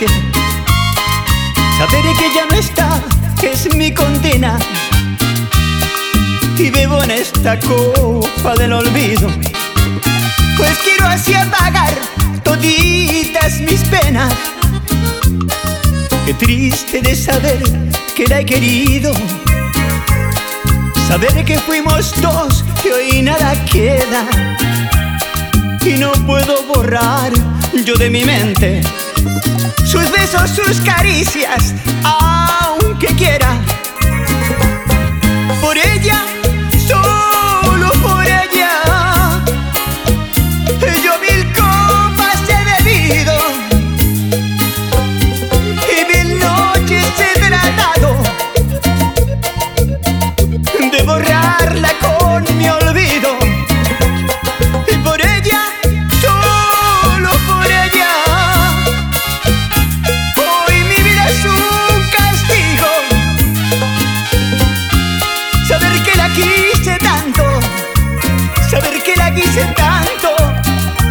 noche. Saber que ya no está es mi condena. Y bebo en esta copa del olvido. Pues quiero así apagar toditas mis penas. Qué triste de saber que la he querido. Saber que fuimos dos y hoy nada queda. Y no puedo borrar yo de mi mente sus besos, sus caricias, aunque quiera. Por ella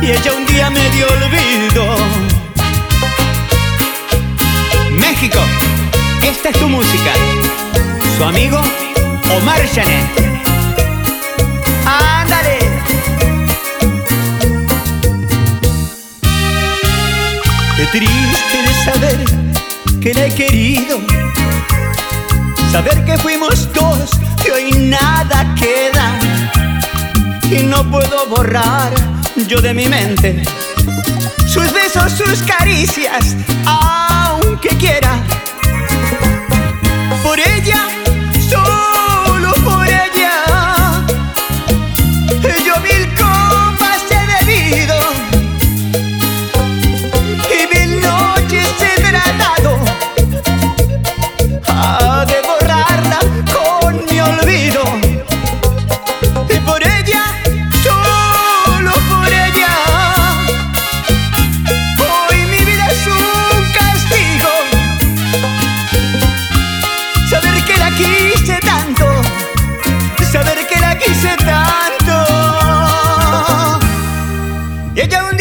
y ella un día me dio olvido. México, esta es tu música. Su amigo Omar Janet. ¡Ándale! Qué triste de saber que la he querido. Saber que fuimos dos y hoy nada queda y no puedo borrar yo de mi mente sus besos, sus caricias, aunque quiera. Quise tanto. Y ella un